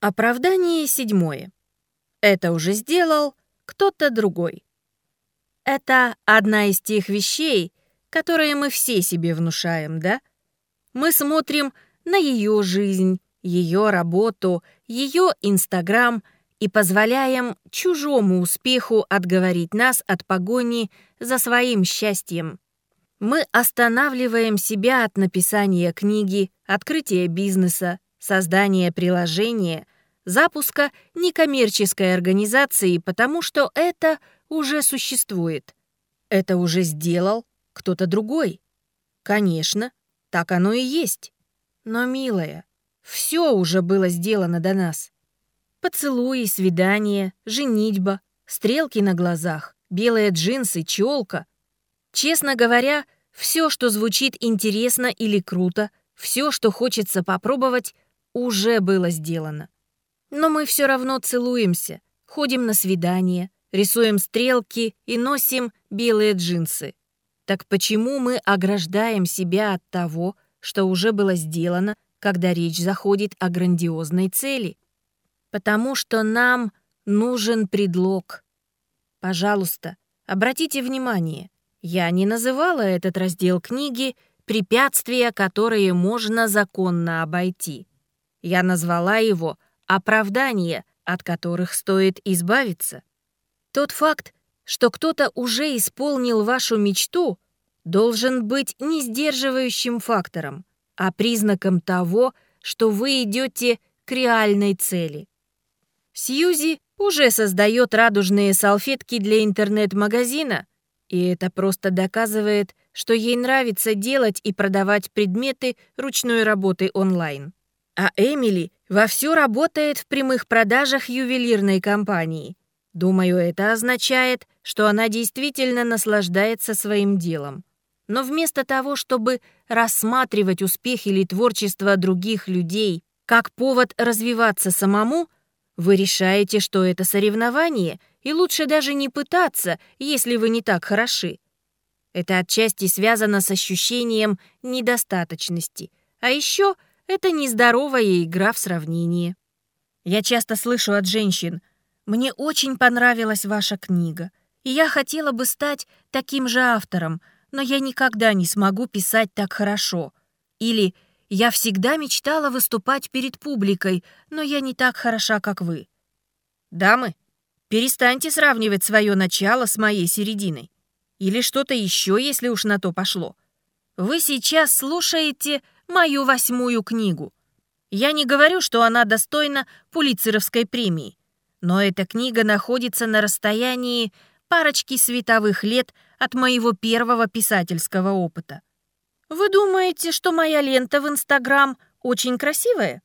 Оправдание седьмое. Это уже сделал кто-то другой. Это одна из тех вещей, которые мы все себе внушаем, да? Мы смотрим на ее жизнь, ее работу, ее Инстаграм и позволяем чужому успеху отговорить нас от погони за своим счастьем. Мы останавливаем себя от написания книги, открытия бизнеса, создания приложения, запуска некоммерческой организации, потому что это уже существует. Это уже сделал кто-то другой. Конечно, так оно и есть. Но, милая, все уже было сделано до нас. Поцелуи, свидания, женитьба, стрелки на глазах, белые джинсы, челка. Честно говоря, все, что звучит интересно или круто, все, что хочется попробовать, уже было сделано. Но мы все равно целуемся, ходим на свидания, рисуем стрелки и носим белые джинсы. Так почему мы ограждаем себя от того, что уже было сделано, когда речь заходит о грандиозной цели? Потому что нам нужен предлог. Пожалуйста, обратите внимание, я не называла этот раздел книги «Препятствия, которые можно законно обойти». Я назвала его «Оправдания, от которых стоит избавиться». Тот факт, что кто-то уже исполнил вашу мечту, должен быть не сдерживающим фактором, а признаком того, что вы идете к реальной цели. Сьюзи уже создает радужные салфетки для интернет-магазина, и это просто доказывает, что ей нравится делать и продавать предметы ручной работы онлайн. А Эмили вовсю работает в прямых продажах ювелирной компании. Думаю, это означает, что она действительно наслаждается своим делом. Но вместо того, чтобы рассматривать успех или творчество других людей как повод развиваться самому, вы решаете, что это соревнование, и лучше даже не пытаться, если вы не так хороши. Это отчасти связано с ощущением недостаточности. А еще это нездоровая игра в сравнении. Я часто слышу от женщин, «Мне очень понравилась ваша книга, и я хотела бы стать таким же автором, но я никогда не смогу писать так хорошо». Или «Я всегда мечтала выступать перед публикой, но я не так хороша, как вы». Дамы, перестаньте сравнивать свое начало с моей серединой. Или что-то еще, если уж на то пошло. Вы сейчас слушаете мою восьмую книгу. Я не говорю, что она достойна Пулитцеровской премии, но эта книга находится на расстоянии парочки световых лет от моего первого писательского опыта. Вы думаете, что моя лента в Инстаграм очень красивая?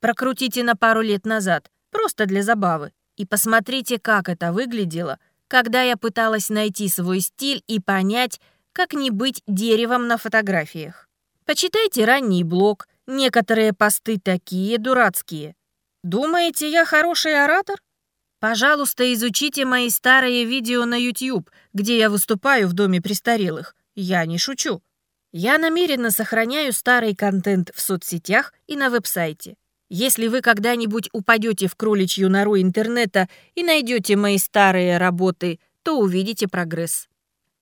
Прокрутите на пару лет назад, просто для забавы, и посмотрите, как это выглядело, когда я пыталась найти свой стиль и понять, как не быть деревом на фотографиях. Почитайте ранний блог, некоторые посты такие дурацкие. Думаете, я хороший оратор? Пожалуйста, изучите мои старые видео на YouTube, где я выступаю в доме престарелых. Я не шучу. Я намеренно сохраняю старый контент в соцсетях и на веб-сайте. Если вы когда-нибудь упадете в кроличью нору интернета и найдете мои старые работы, то увидите прогресс.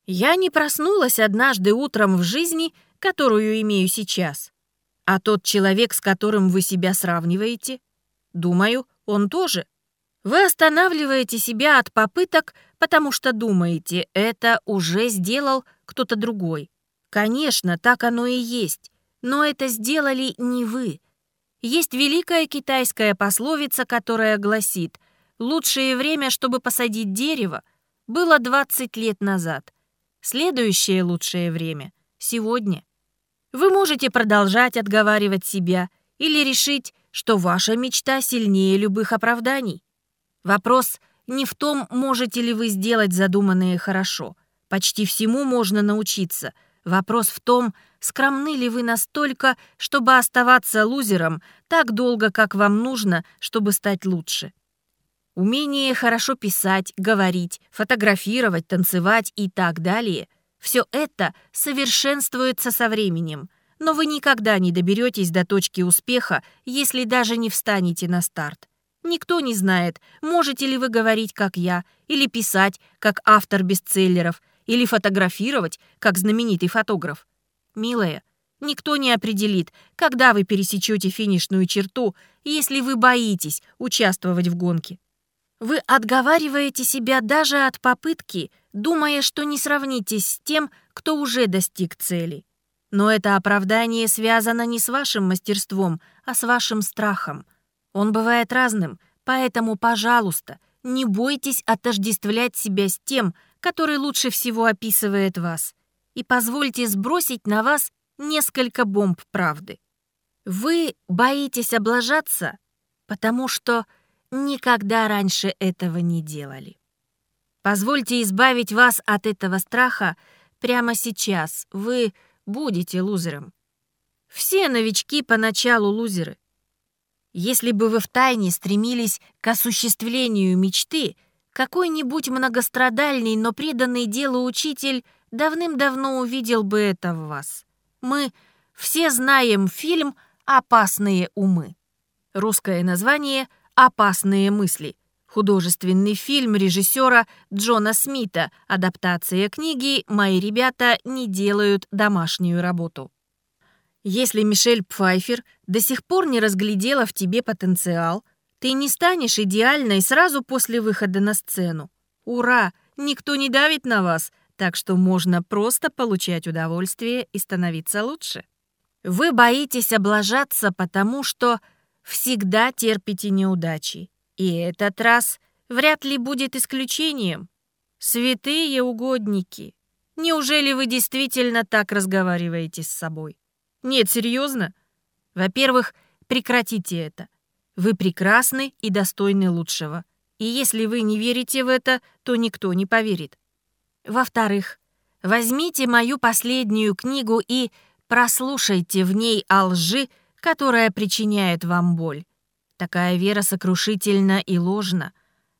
Я не проснулась однажды утром в жизни которую имею сейчас. А тот человек, с которым вы себя сравниваете, думаю, он тоже. Вы останавливаете себя от попыток, потому что думаете, это уже сделал кто-то другой. Конечно, так оно и есть, но это сделали не вы. Есть великая китайская пословица, которая гласит «Лучшее время, чтобы посадить дерево, было 20 лет назад. Следующее лучшее время — сегодня». Вы можете продолжать отговаривать себя или решить, что ваша мечта сильнее любых оправданий. Вопрос не в том, можете ли вы сделать задуманное хорошо. Почти всему можно научиться. Вопрос в том, скромны ли вы настолько, чтобы оставаться лузером так долго, как вам нужно, чтобы стать лучше. Умение хорошо писать, говорить, фотографировать, танцевать и так далее – все это совершенствуется со временем, но вы никогда не доберетесь до точки успеха, если даже не встанете на старт. Никто не знает, можете ли вы говорить, как я, или писать, как автор бестселлеров, или фотографировать, как знаменитый фотограф. Милая, никто не определит, когда вы пересечете финишную черту, если вы боитесь участвовать в гонке. Вы отговариваете себя даже от попытки, думая, что не сравнитесь с тем, кто уже достиг цели. Но это оправдание связано не с вашим мастерством, а с вашим страхом. Он бывает разным, поэтому, пожалуйста, не бойтесь отождествлять себя с тем, который лучше всего описывает вас, и позвольте сбросить на вас несколько бомб правды. Вы боитесь облажаться, потому что никогда раньше этого не делали. Позвольте избавить вас от этого страха прямо сейчас. Вы будете лузером. Все новички поначалу лузеры. Если бы вы втайне стремились к осуществлению мечты, какой-нибудь многострадальный, но преданный делу учитель давным-давно увидел бы это в вас. Мы все знаем фильм «Опасные умы». Русское название «Опасные мысли». Художественный фильм режиссера Джона Смита, адаптация книги «Мои ребята не делают домашнюю работу». Если Мишель Пфайфер до сих пор не разглядела в тебе потенциал, ты не станешь идеальной сразу после выхода на сцену. Ура! Никто не давит на вас, так что можно просто получать удовольствие и становиться лучше. Вы боитесь облажаться, потому что всегда терпите неудачи. И этот раз вряд ли будет исключением. Святые угодники, неужели вы действительно так разговариваете с собой? Нет, серьезно? Во-первых, прекратите это. Вы прекрасны и достойны лучшего. И если вы не верите в это, то никто не поверит. Во-вторых, возьмите мою последнюю книгу и прослушайте в ней о лжи, которая причиняет вам боль. Такая вера сокрушительна и ложна.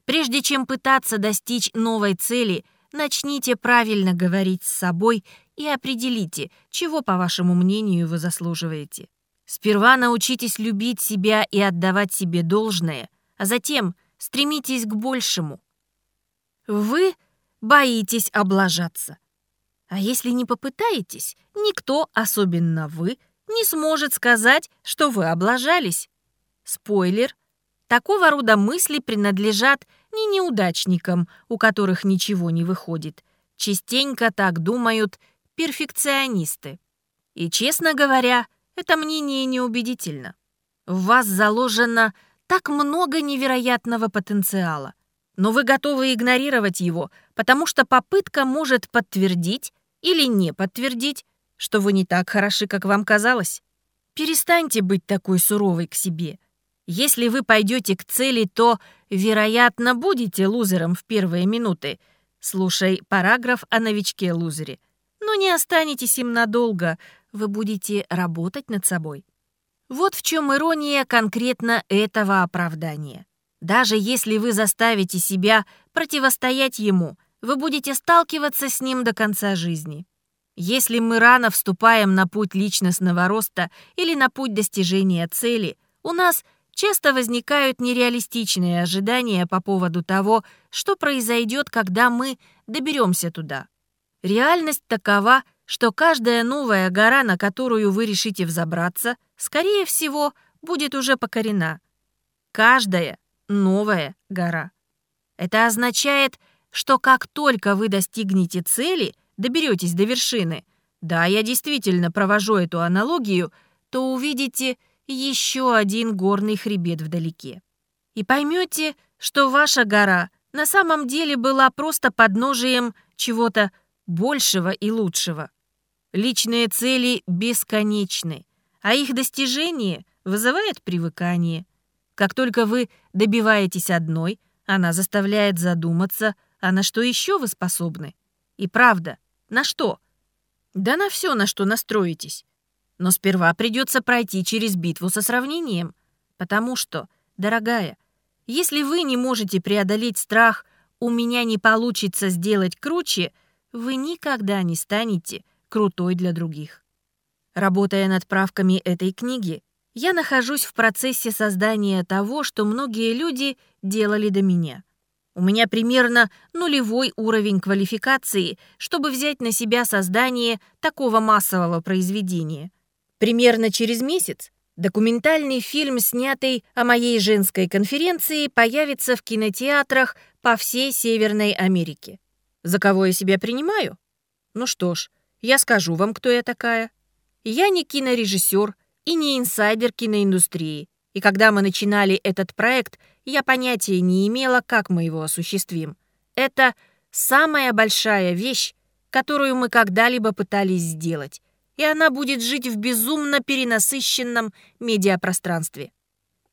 Прежде чем пытаться достичь новой цели, начните правильно говорить с собой и определите, чего, по вашему мнению, вы заслуживаете. Сперва научитесь любить себя и отдавать себе должное, а затем стремитесь к большему. Вы боитесь облажаться. А если не попытаетесь, никто, особенно вы, не сможет сказать, что вы облажались. Спойлер. Такого рода мысли принадлежат не неудачникам, у которых ничего не выходит. Частенько так думают перфекционисты. И, честно говоря, это мнение неубедительно. В вас заложено так много невероятного потенциала, но вы готовы игнорировать его, потому что попытка может подтвердить или не подтвердить, что вы не так хороши, как вам казалось. Перестаньте быть такой суровой к себе – если вы пойдете к цели, то, вероятно, будете лузером в первые минуты. Слушай параграф о новичке-лузере. Но не останетесь им надолго, вы будете работать над собой. Вот в чем ирония конкретно этого оправдания. Даже если вы заставите себя противостоять ему, вы будете сталкиваться с ним до конца жизни. Если мы рано вступаем на путь личностного роста или на путь достижения цели, у нас – часто возникают нереалистичные ожидания по поводу того, что произойдет, когда мы доберемся туда. Реальность такова, что каждая новая гора, на которую вы решите взобраться, скорее всего, будет уже покорена. Каждая новая гора. Это означает, что как только вы достигнете цели, доберетесь до вершины, да, я действительно провожу эту аналогию, то увидите – еще один горный хребет вдалеке. И поймете, что ваша гора на самом деле была просто подножием чего-то большего и лучшего. Личные цели бесконечны, а их достижение вызывает привыкание. Как только вы добиваетесь одной, она заставляет задуматься, а на что еще вы способны. И правда, на что? Да на все, на что настроитесь. Но сперва придется пройти через битву со сравнением. Потому что, дорогая, если вы не можете преодолеть страх «у меня не получится сделать круче», вы никогда не станете крутой для других. Работая над правками этой книги, я нахожусь в процессе создания того, что многие люди делали до меня. У меня примерно нулевой уровень квалификации, чтобы взять на себя создание такого массового произведения. Примерно через месяц документальный фильм, снятый о моей женской конференции, появится в кинотеатрах по всей Северной Америке. За кого я себя принимаю? Ну что ж, я скажу вам, кто я такая. Я не кинорежиссер и не инсайдер киноиндустрии. И когда мы начинали этот проект, я понятия не имела, как мы его осуществим. Это самая большая вещь, которую мы когда-либо пытались сделать, и она будет жить в безумно перенасыщенном медиапространстве.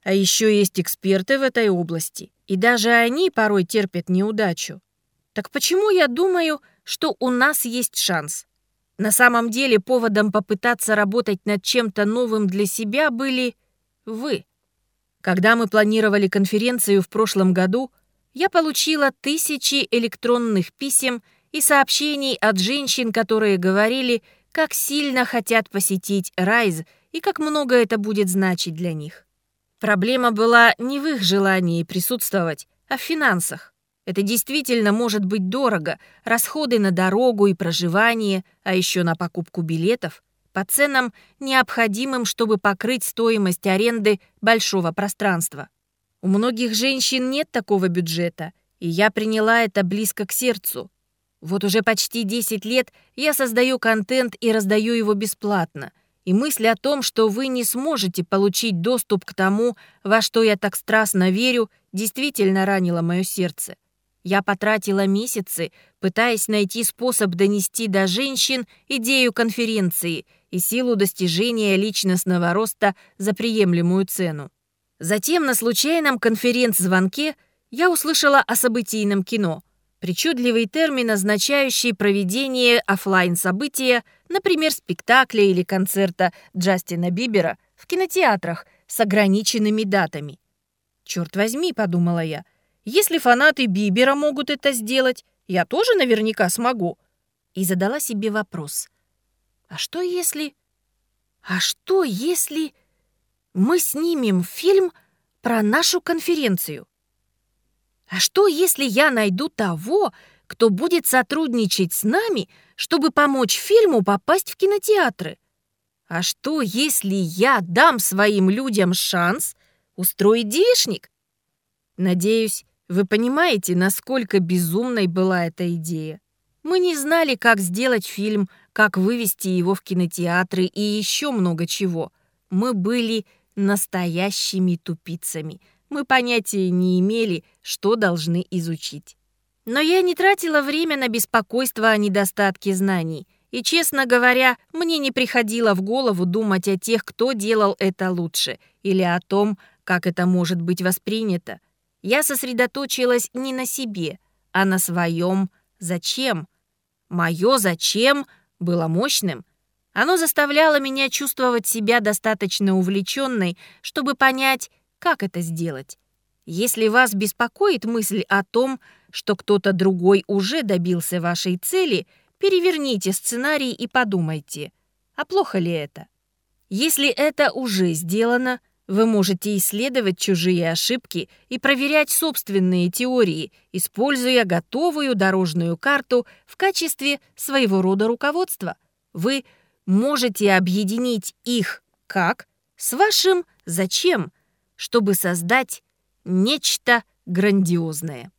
А еще есть эксперты в этой области, и даже они порой терпят неудачу. Так почему я думаю, что у нас есть шанс? На самом деле поводом попытаться работать над чем-то новым для себя были вы. Когда мы планировали конференцию в прошлом году, я получила тысячи электронных писем и сообщений от женщин, которые говорили, как сильно хотят посетить Райз и как много это будет значить для них. Проблема была не в их желании присутствовать, а в финансах. Это действительно может быть дорого. Расходы на дорогу и проживание, а еще на покупку билетов по ценам, необходимым, чтобы покрыть стоимость аренды большого пространства. У многих женщин нет такого бюджета, и я приняла это близко к сердцу. Вот уже почти 10 лет я создаю контент и раздаю его бесплатно. И мысль о том, что вы не сможете получить доступ к тому, во что я так страстно верю, действительно ранила мое сердце. Я потратила месяцы, пытаясь найти способ донести до женщин идею конференции и силу достижения личностного роста за приемлемую цену. Затем на случайном конференц-звонке я услышала о событийном кино, причудливый термин, означающий проведение офлайн события например, спектакля или концерта Джастина Бибера в кинотеатрах с ограниченными датами. «Черт возьми», — подумала я, — если фанаты Бибера могут это сделать, я тоже наверняка смогу. И задала себе вопрос. А что если... А что если мы снимем фильм про нашу конференцию? А что если я найду того, кто будет сотрудничать с нами, чтобы помочь фильму попасть в кинотеатры? А что, если я дам своим людям шанс устроить девишник? Надеюсь, вы понимаете, насколько безумной была эта идея? Мы не знали, как сделать фильм, как вывести его в кинотеатры и еще много чего. Мы были настоящими тупицами. Мы понятия не имели, что должны изучить. Но я не тратила время на беспокойство о недостатке знаний. И, честно говоря, мне не приходило в голову думать о тех, кто делал это лучше, или о том, как это может быть воспринято я сосредоточилась не на себе, а на своем «зачем». Мое «зачем» было мощным. Оно заставляло меня чувствовать себя достаточно увлеченной, чтобы понять, как это сделать. Если вас беспокоит мысль о том, что кто-то другой уже добился вашей цели, переверните сценарий и подумайте, а плохо ли это? Если это уже сделано, вы можете исследовать чужие ошибки и проверять собственные теории, используя готовую дорожную карту в качестве своего рода руководства. Вы можете объединить их «как» с вашим «зачем», чтобы создать нечто грандиозное.